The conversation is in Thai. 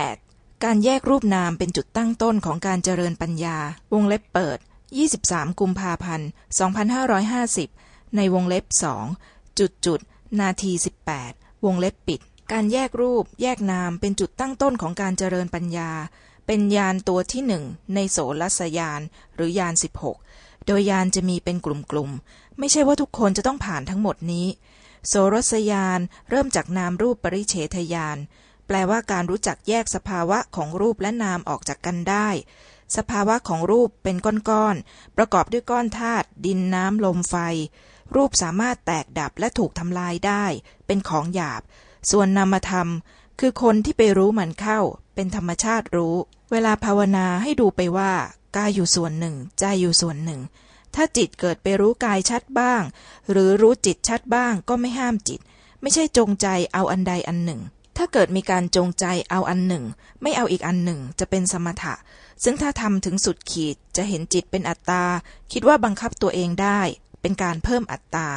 8. การแยกรูปนามเป็นจุดตั้งต้นของการเจริญปัญญา วงเล็บเปิด 23 กุมภาพันธ์ 2550 ในวงเล็บสองจุดจุดนาที 18 วงเล็บปิด การแยกรูปแยกนามเป็นจุดตั้งต้นของการเจริญปัญญา เป็นยานตัวที่หนึ่งในโสรสยานหรือยาน 16 โดยยานจะมีเป็นกลุ่มๆ ไม่ใช่ว่าทุกคนจะต้องผ่านทั้งหมดนี้ โสรสยานเริ่มจากนามรูปปริเฉทยาน ลว่าการรู้จักแยกสภาวะของรูปและนามออกจากกันได้ สภาวะของรูปเป็นก้อนๆ ประกอบด้วยก้อนธาตุดินน้ำลมไฟ รูปสามารถแตกดับและถูกทำลายได้ เป็นของหยาบ ส่วนนามธรรม คือคนที่ไปรู้มันเข้า เป็นธรรมชาติรู้ เวลาภาวนาให้ดูไปว่ากายอยู่ส่วนหนึ่ง ใจอยู่ส่วนหนึ่ง ถ้าจิตเกิดไปรู้กายชัดบ้าง หรือรู้จิตชัดบ้างก็ไม่ห้ามจิต ไม่ใช่จงใจเอาอันใดอันหนึ่ง ถ้าเกิดมีการจงใจเอาอันหนึ่ง ไม่เอาอีกอันหนึ่งจะเป็นสมถะ ซึ่งถ้าทำถึงสุดขีดจะเห็นจิตเป็นอัตตา คิดว่าบังคับตัวเองได้ เป็นการเพิ่มอัตตา